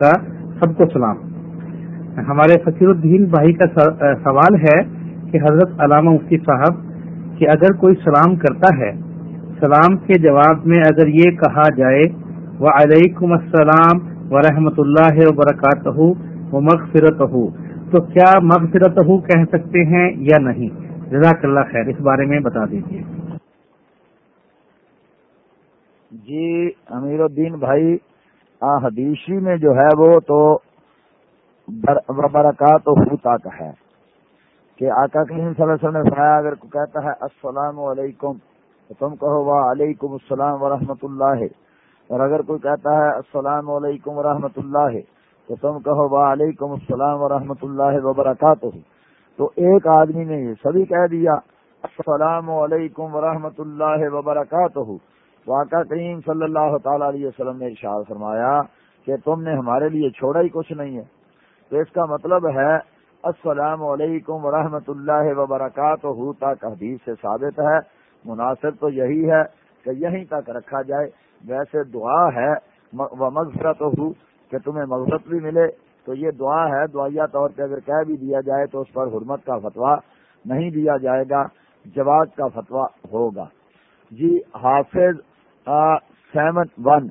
کا سب کو سلام۔ ہمارے فقیر الدین بھائی کا سوال ہے کہ حضرت علامہ مفتی صاحب کہ اگر کوئی سلام کرتا ہے، سلام کے جواب میں اگر یہ کہا جائے وہ علیکم السلام ورحمۃ اللہ وبرکاتہ و مغفرت ہو تو کیا مغفرت ہو کہہ سکتے ہیں یا نہیں؟ جزاک اللہ خیر، اس بارے میں بتا دیجیے جی امیر الدین بھائی حدیثی میں جو ہے وہ تو برکات و تک ہے۔ کہ آقا کریم صلی اللہ علیہ وسلم نے فرمایا، اگر کوئی کہتا ہے، السلام علیکم، تو تم کہو وا علیکم السلام ورحمۃ اللہ۔ اور اگر کوئی کہتا ہے، السلام علیکم ورحمۃ اللہ، تو تم کہو وا علیکم السلام ورحمۃ اللہ وبرکاتہ۔ تو ایک آدمی نے یہ سبھی کہہ دیا، السلام علیکم ورحمۃ اللہ وبرکاتہ۔ واقع کریم صلی اللہ تعالی علیہ وسلم نے ارشاد فرمایا کہ تم نے ہمارے لیے چھوڑا ہی کچھ نہیں ہے۔ تو اس کا مطلب ہے، السلام علیکم ورحمۃ اللہ وبرکاتہ تک حدیث سے ثابت ہے، مناسب تو یہی ہے کہ یہیں تک رکھا جائے۔ ویسے دعا ہے وہ مغفرت ہو کہ تمہیں مغفرت بھی ملے۔ تو یہ دعا ہے دعائیا طور پہ اگر کہہ بھی دیا جائے تو اس پر حرمت کا فتویٰ نہیں دیا جائے گا جواز کا فتویٰ ہوگا۔ جی حافظ سیون ون